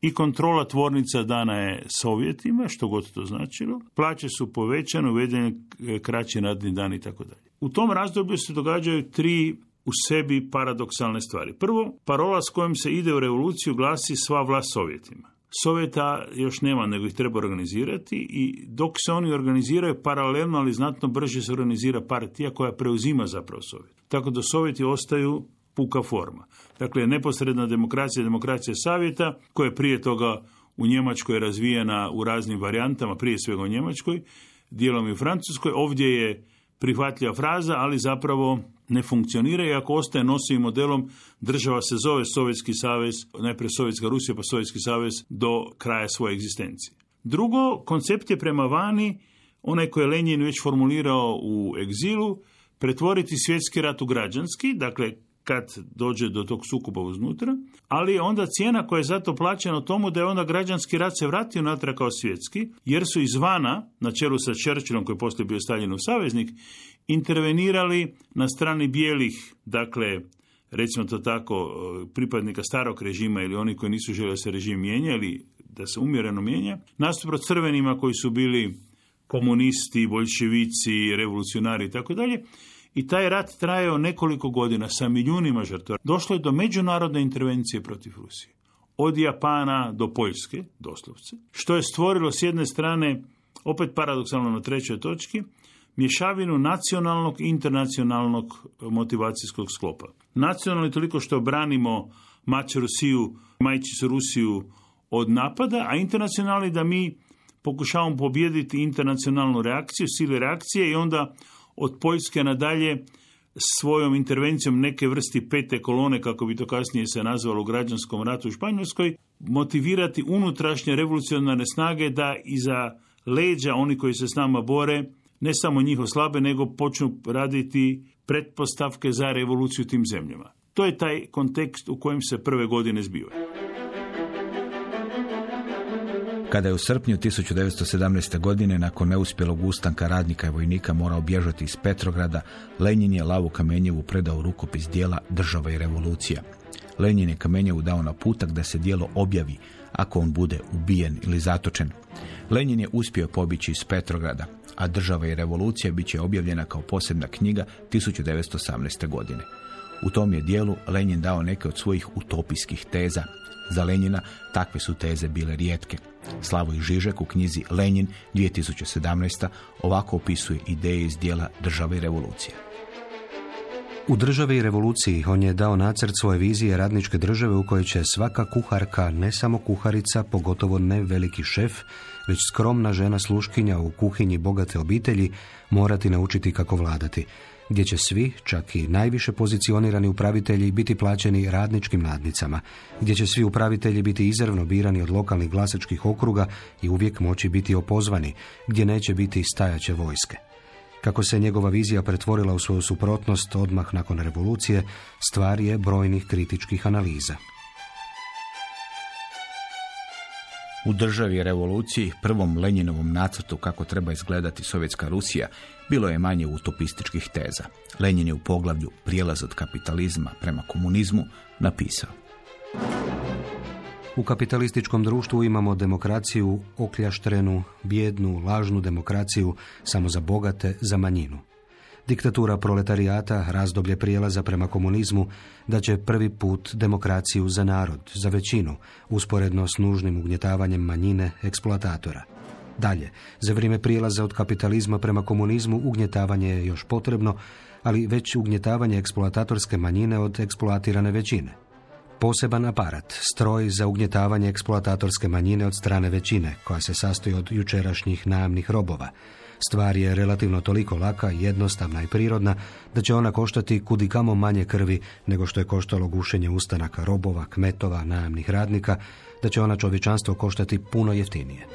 i kontrola tvornica dana je Sovjetima, što god to značilo. Plaće su povećane, uveden je kraći radni dan i tako dalje. U tom razdoblju se događaju tri u sebi paradoksalne stvari. Prvo, parola s kojom se ide u revoluciju glasi sva vlast Sovjetima. Sovjeta još nema, nego ih treba organizirati i dok se oni organiziraju paralelno, ali znatno brže se organizira partija koja preuzima zapravo Sovjet. Tako da Sovjeti ostaju puka forma. Dakle, neposredna demokracija, demokracija savjeta, koja je prije toga u Njemačkoj razvijena u raznim varijantama, prije svega u Njemačkoj, dijelom i u Francuskoj. Ovdje je prihvatljiva fraza, ali zapravo ne funkcionira i ako ostaje nosivim modelom, država se zove Sovjetski savez, najprije Sovjetska Rusija pa Sovjetski savez do kraja svoje egzistencije. Drugo, koncept je prema vani, onaj koji je Lenin već formulirao u egzilu, pretvoriti svjetski rat u građanski, dakle kad dođe do tog sukoba uznutra, ali onda cijena koja je zato plaćena tomu da je onda građanski rat se vratio natrag kao svjetski, jer su izvana, na čelu sa Churchillom koji je poslije bio Staljinov saveznik, intervenirali na strani bijelih, dakle, recimo to tako, pripadnika starog režima ili oni koji nisu željeli da se režim mijenja ili da se umjereno mijenja, nasuprot crvenima koji su bili komunisti, bolševici, revolucionari i tako dalje, i taj rat trajao nekoliko godina sa milijunima žrtva. Došlo je do međunarodne intervencije protiv Rusije. Od Japana do Poljske, doslovce, što je stvorilo s jedne strane, opet paradoksalno na trećoj točki, mješavinu nacionalnog i internacionalnog motivacijskog sklopa. Nacionalni toliko što branimo mač Rusiju, majčicu Rusiju od napada, a internacionalni da mi pokušavamo pobijediti internacionalnu reakciju, sile reakcije i onda od Poljske nadalje svojom intervencijom neke vrsti pete kolone, kako bi to kasnije se nazvalo u građanskom ratu u Španjolskoj, motivirati unutrašnje revolucionarne snage da iza leđa oni koji se s nama bore, ne samo njih slabe, nego počnu raditi pretpostavke za revoluciju tim zemljama. To je taj kontekst u kojem se prve godine zbivaju. Kada je u srpnju 1917. godine nakon neuspjelog ustanka radnika i vojnika morao bježati iz Petrograda, Lenin je Lavu Kamenjevu predao rukopis dijela Država i revolucija. Lenin je Kamenjevu dao naputak da se dijelo objavi ako on bude ubijen ili zatočen. Lenin je uspio pobići iz Petrograda, a Država i revolucija bit će objavljena kao posebna knjiga 1918. godine. U tom je dijelu Lenin dao neke od svojih utopijskih teza. Za Lenina takve su teze bile rijetke. Slavoj Žižek u knjizi Lenin 2017. ovako opisuje ideje iz dijela Države i revolucije. U državi i revoluciji on je dao nacrt svoje vizije radničke države u kojoj će svaka kuharka, ne samo kuharica, pogotovo ne veliki šef, već skromna žena sluškinja u kuhinji bogate obitelji morati naučiti kako vladati, gdje će svi, čak i najviše pozicionirani upravitelji, biti plaćeni radničkim nadnicama, gdje će svi upravitelji biti izravno birani od lokalnih glasačkih okruga i uvijek moći biti opozvani, gdje neće biti stajaće vojske. Kako se njegova vizija pretvorila u svoju suprotnost odmah nakon revolucije, stvar je brojnih kritičkih analiza. U državi revoluciji, prvom Lenjinovom nacrtu kako treba izgledati sovjetska Rusija, bilo je manje utopističkih teza. Lenin je u poglavlju Prijelaz od kapitalizma prema komunizmu napisao. U kapitalističkom društvu imamo demokraciju okljaštrenu, bijednu, lažnu demokraciju samo za bogate, za manjinu. Diktatura proletarijata, razdoblje prijelaza prema komunizmu, da će prvi put demokraciju za narod, za većinu, usporedno s nužnim ugnjetavanjem manjine, eksploatatora. Dalje, za vrijeme prijelaza od kapitalizma prema komunizmu ugnjetavanje je još potrebno, ali već ugnjetavanje eksploatatorske manjine od eksploatirane većine. Poseban aparat, stroj za ugnjetavanje eksploatatorske manjine od strane većine, koja se sastoji od jučerašnjih najamnih robova. Stvar je relativno toliko laka, jednostavna i prirodna, da će ona koštati kudikamo manje krvi nego što je koštalo gušenje ustanaka robova, kmetova, najamnih radnika, da će ona čovječanstvo koštati puno jeftinije.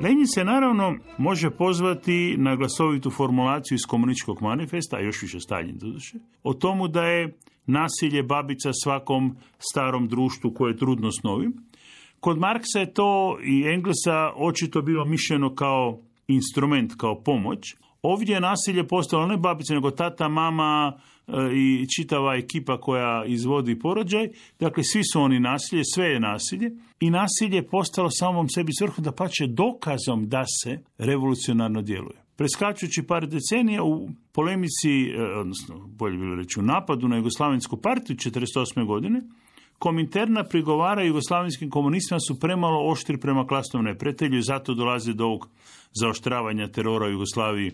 Lenin se naravno može pozvati na glasovitu formulaciju iz komunističkog manifesta, a još više Stalin doduše, o tomu da je nasilje babica svakom starom društvu koje je trudno s novim. Kod Marksa je to i Englesa očito bilo mišljeno kao instrument, kao pomoć. Ovdje je nasilje postalo ne babica, nego tata, mama e, i čitava ekipa koja izvodi porođaj. Dakle, svi su oni nasilje, sve je nasilje. I nasilje je postalo samom sebi svrhu da pače dokazom da se revolucionarno djeluje. Preskačući par decenija u polemici, e, odnosno bolje bilo reći u napadu na Jugoslavensku partiju 1948. godine, Kominterna prigovara jugoslavenskim komunistima su premalo oštri prema klasnom neprijatelju i zato dolazi do ovog zaoštravanja terora u Jugoslaviji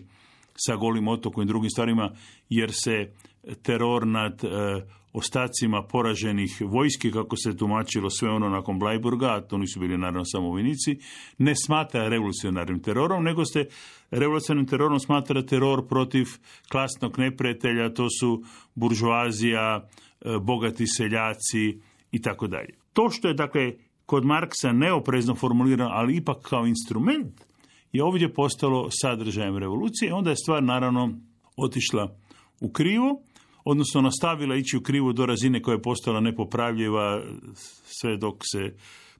sa golim otokom i drugim stvarima, jer se teror nad e, ostacima poraženih vojski, kako se tumačilo sve ono nakon Blajburga, a to nisu bili naravno samo vojnici, ne smatra revolucionarnim terorom, nego se revolucionarnim terorom smatra teror protiv klasnog neprijatelja, to su buržuazija, e, bogati seljaci i tako dalje. To što je, dakle, kod Marksa neoprezno formulirano, ali ipak kao instrument, je ovdje postalo sadržajem revolucije. Onda je stvar, naravno, otišla u krivo, odnosno nastavila ići u krivu do razine koja je postala nepopravljiva sve dok se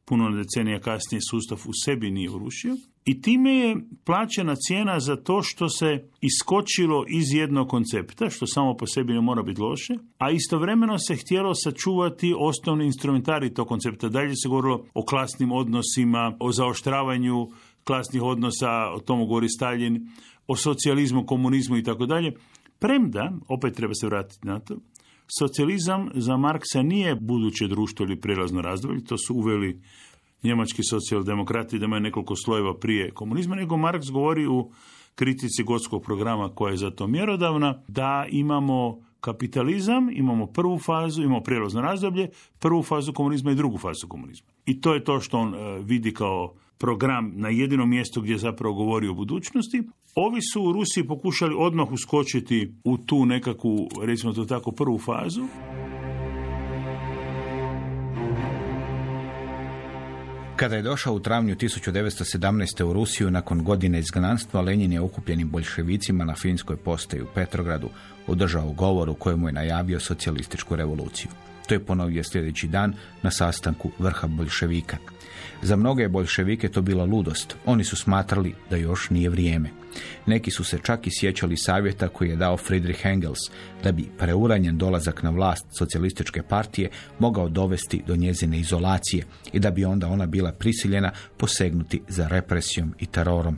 puno decenija kasnije sustav u sebi nije urušio. I time je plaćena cijena za to što se iskočilo iz jednog koncepta, što samo po sebi ne mora biti loše, a istovremeno se htjelo sačuvati osnovni instrumentari tog koncepta. Dalje se govorilo o klasnim odnosima, o zaoštravanju klasnih odnosa, o tomu govori Stalin, o socijalizmu, komunizmu i tako dalje. Premda, opet treba se vratiti na to, socijalizam za Marksa nije buduće društvo ili prijelazno razdoblje, to su uveli njemački socijaldemokrati da imaju nekoliko slojeva prije komunizma, nego Marks govori u kritici gotskog programa koja je za to mjerodavna, da imamo kapitalizam, imamo prvu fazu, imamo prijelazno razdoblje, prvu fazu komunizma i drugu fazu komunizma. I to je to što on e, vidi kao program na jedinom mjestu gdje zapravo govori o budućnosti. Ovi su u Rusiji pokušali odmah uskočiti u tu nekakvu, recimo to tako, prvu fazu. Kada je došao u travnju 1917. u Rusiju nakon godine izgnanstva, Lenin je okupljenim bolševicima na finskoj postaji u Petrogradu održao govor u kojemu je najavio socijalističku revoluciju. To je ponovio sljedeći dan na sastanku vrha bolševika. Za mnoge bolševike to bila ludost. Oni su smatrali da još nije vrijeme. Neki su se čak i sjećali savjeta koji je dao Friedrich Engels da bi preuranjen dolazak na vlast socijalističke partije mogao dovesti do njezine izolacije i da bi onda ona bila prisiljena posegnuti za represijom i terorom.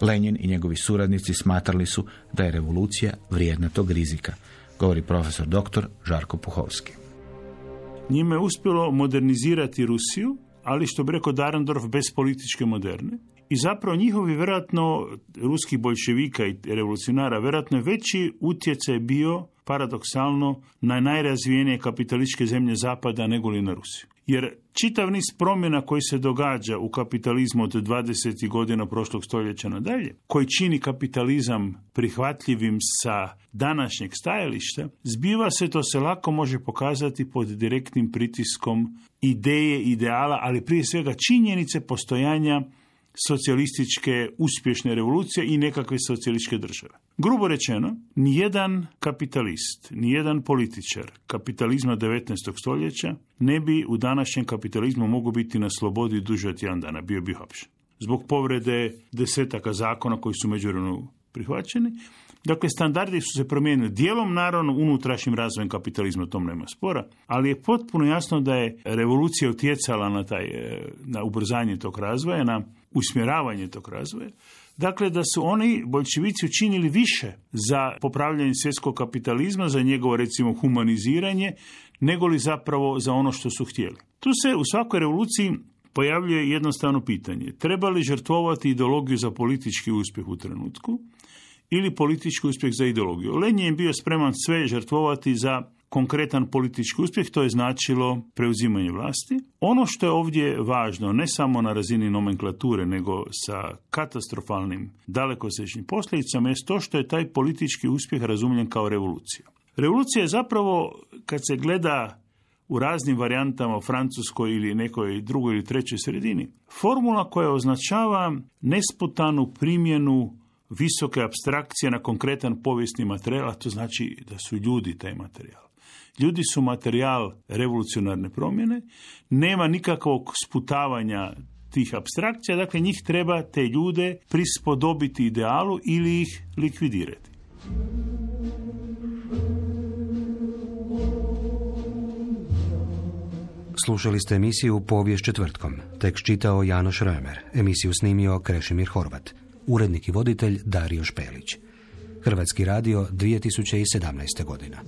Lenin i njegovi suradnici smatrali su da je revolucija vrijedna tog rizika, govori profesor dr. Žarko Puhovski. Njime je uspjelo modernizirati Rusiju, ali što bi rekao Darendorf bez političke moderne. I zapravo njihovi vjerojatno ruskih bolševika i revolucionara vjerojatno je veći utjecaj bio paradoksalno na najrazvijenije kapitalističke zemlje zapada nego li na Rusiju. Jer čitav niz promjena koji se događa u kapitalizmu od 20. godina prošlog stoljeća nadalje, koji čini kapitalizam prihvatljivim sa današnjeg stajališta, zbiva se to se lako može pokazati pod direktnim pritiskom ideje, ideala, ali prije svega činjenice postojanja socijalističke uspješne revolucije i nekakve socijalističke države. Grubo rečeno, nijedan kapitalist, nijedan političar kapitalizma 19. stoljeća ne bi u današnjem kapitalizmu mogao biti na slobodi duže od jedan dana, bio bi hapšen. Zbog povrede desetaka zakona koji su međuvremenu prihvaćeni, Dakle, standardi su se promijenili dijelom, naravno, unutrašnjim razvojem kapitalizma, tom nema spora, ali je potpuno jasno da je revolucija utjecala na, taj, e, na ubrzanje tog razvoja, na usmjeravanje tog razvoja. Dakle, da su oni, bolševici, učinili više za popravljanje svjetskog kapitalizma, za njegovo, recimo, humaniziranje, nego li zapravo za ono što su htjeli. Tu se u svakoj revoluciji pojavljuje jednostavno pitanje. Treba li žrtvovati ideologiju za politički uspjeh u trenutku ili politički uspjeh za ideologiju? Lenin je bio spreman sve žrtvovati za konkretan politički uspjeh, to je značilo preuzimanje vlasti. Ono što je ovdje važno, ne samo na razini nomenklature, nego sa katastrofalnim dalekosežnim posljedicama, je to što je taj politički uspjeh razumljen kao revolucija. Revolucija je zapravo, kad se gleda u raznim varijantama u Francuskoj ili nekoj drugoj ili trećoj sredini, formula koja označava nesputanu primjenu visoke abstrakcije na konkretan povijesni materijal, a to znači da su ljudi taj materijal. Ljudi su materijal revolucionarne promjene, nema nikakvog sputavanja tih abstrakcija, dakle njih treba te ljude prispodobiti idealu ili ih likvidirati. Slušali ste emisiju Povijest četvrtkom. Tekst čitao Janoš Römer. Emisiju snimio Krešimir Horvat. Urednik i voditelj Dario Špelić. Hrvatski radio 2017. godina.